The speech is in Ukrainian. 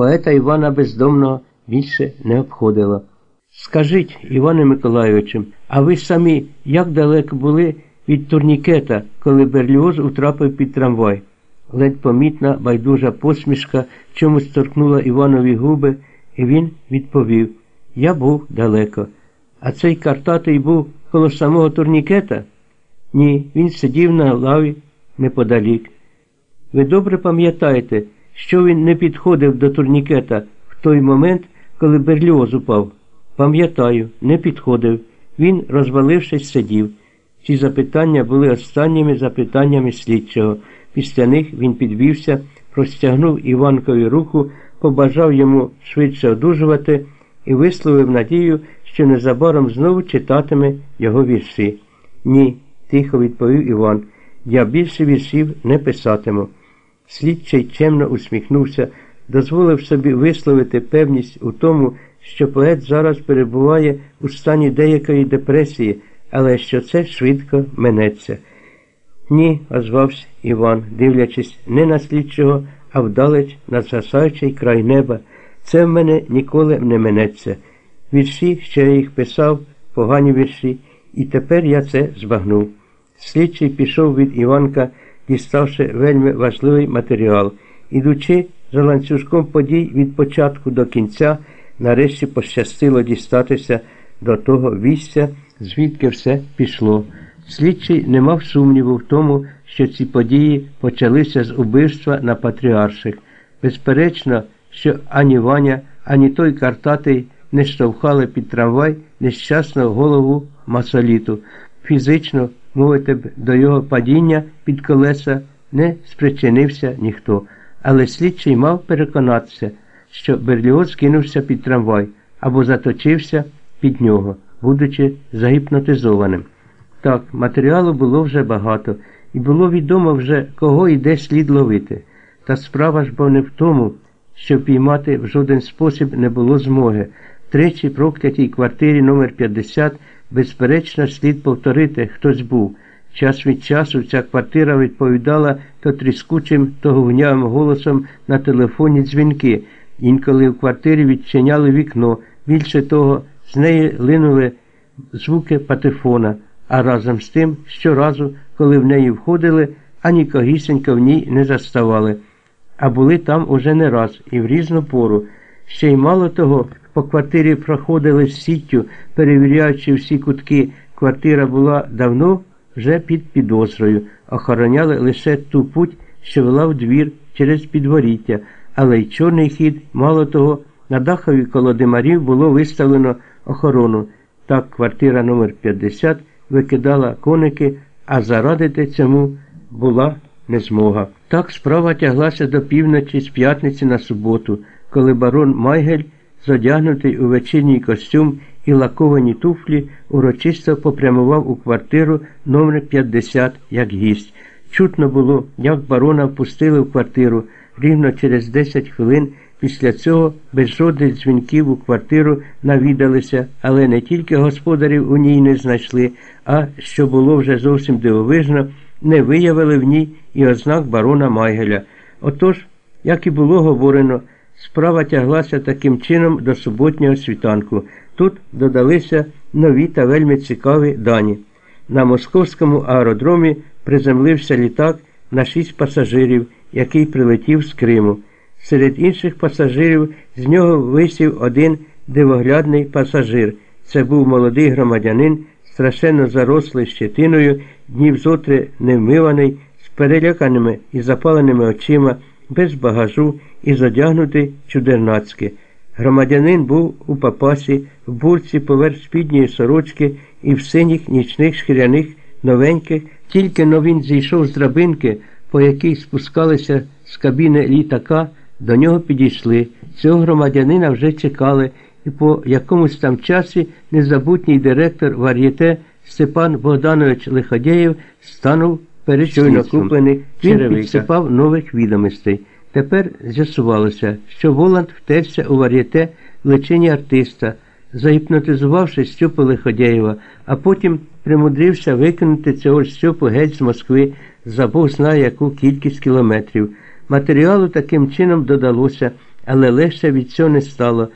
поета Івана Бездомного більше не обходило. Скажіть, Іване Миколайовичу, а ви самі як далеко були від турнікета, коли Берліоз утрапив під трамвай? Ледь помітна байдужа посмішка чомусь торкнула Іванові губи, і він відповів Я був далеко. А цей картатий був коло самого турнікета? Ні, він сидів на лаві неподалік. Ви добре пам'ятаєте, що він не підходив до турнікета в той момент, коли Берліоз упав? Пам'ятаю, не підходив. Він, розвалившись, сидів. Ці запитання були останніми запитаннями слідчого. Після них він підвівся, простягнув Іванкові руку, побажав йому швидше одужувати і висловив надію, що незабаром знову читатиме його вірші. Ні, тихо відповів Іван. Я більше віршів не писатиму. Слідчий чемно усміхнувся, дозволив собі висловити певність у тому, що поет зараз перебуває у стані деякої депресії, але що це швидко минеться. Ні, озвався Іван, дивлячись не на слідчого, а вдалеч на згасаючий край неба. Це в мене ніколи не минеться. Вірші, що я їх писав, погані вірші, і тепер я це збагнув. Слідчий пішов від Іванка, діставши вельми важливий матеріал. Ідучи за ланцюжком подій від початку до кінця, нарешті пощастило дістатися до того вісця, звідки все пішло. Слідчий не мав сумніву в тому, що ці події почалися з убивства на патріарших. Безперечно, що ані Ваня, ані той картатий не штовхали під трамвай нещасну голову масоліту. Фізично, мовити б, до його падіння під колеса не спричинився ніхто, але слідчий мав переконатися, що Берліоз кинувся під трамвай або заточився під нього, будучи загіпнотизованим. Так, матеріалу було вже багато, і було відомо вже, кого і де слід ловити. Та справа ж бо не в тому, що піймати в жоден спосіб не було змоги. Тричі проклятій квартирі номер 50 безперечно, слід повторити, хтось був. Час від часу ця квартира відповідала то тріскучим, то гувнявим голосом на телефонні дзвінки. Інколи в квартирі відчиняли вікно. Більше того, з неї линули звуки патефона, а разом з тим, щоразу, коли в неї входили, ані когісенько в ній не заставали, а були там уже не раз і в різну пору. Ще й мало того, по квартирі проходили з сіттю, перевіряючи всі кутки. Квартира була давно вже під підозрою, охороняли лише ту путь, що вела в двір через підворіття, але й чорний хід, мало того, на дахові коло димарів було виставлено охорону. Так квартира номер 50 викидала коники, а зарадити цьому була незмога. Так справа тяглася до півночі з п'ятниці на суботу, коли барон Майгель, зодягнутий у вечірній костюм і лаковані туфлі, урочисто попрямував у квартиру номер 50 як гість. Чутно було, як барона впустили в квартиру рівно через 10 хвилин. Після цього без жодних дзвінків у квартиру навідалися, але не тільки господарів у ній не знайшли, а, що було вже зовсім дивовижно, не виявили в ній і ознак барона Майгеля. Отож, як і було говорено, справа тяглася таким чином до суботнього світанку. Тут додалися нові та вельми цікаві дані. На московському аеродромі приземлився літак на шість пасажирів, який прилетів з Криму. Серед інших пасажирів з нього висів один дивоглядний пасажир. Це був молодий громадянин, страшенно зарослий щетиною, днів зотри невмиваний, з переляканими і запаленими очима, без багажу і задягнутий чудернацьки. Громадянин був у папасі, в бурці поверх спідньої сорочки і в синіх нічних шкіряних новеньких, тільки но він зійшов з драбинки, по якій спускалися з кабіни літака. До нього підійшли. Цього громадянина вже чекали, і по якомусь там часі незабутній директор вар'єте Степан Богданович Лиходєєв станув перед щойно куплених, він підсипав нових відомостей. Тепер з'ясувалося, що Воланд втерся у вар'єте личині артиста, загіпнотизувавши Стьопу Лиходєєва, а потім примудрився викинути цього ж Стьопу геть з Москви за Бог знає яку кількість кілометрів. Матеріалу таким чином додалося, але легше від цього не стало.